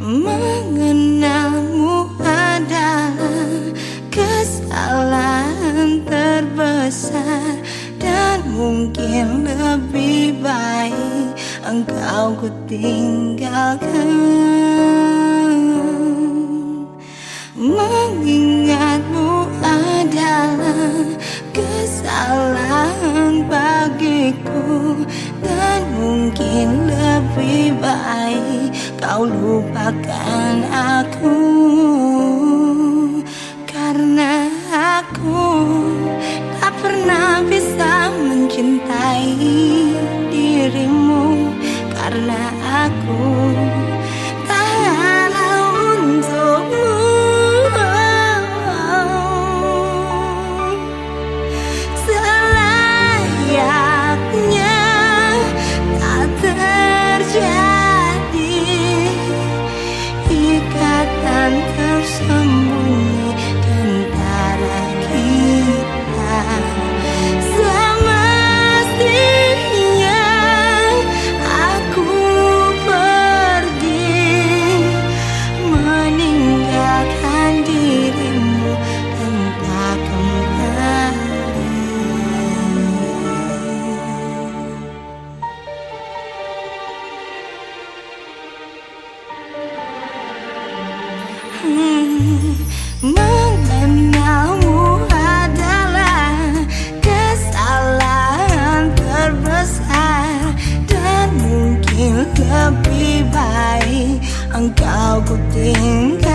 Mengenalmu adalah kesalahan terbesar Dan mungkin lebih baik engkau ku tinggalkan Mengingatmu adalah kesalahan bagiku Dan mungkin lebih kau lupakan aku Karena aku tak pernah bisa mencintai dirimu Karena aku Mengenalmu adalah kesalahan terbesar Dan mungkin lebih baik engkau ku tinggalkan